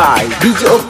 By DJ Opus Remix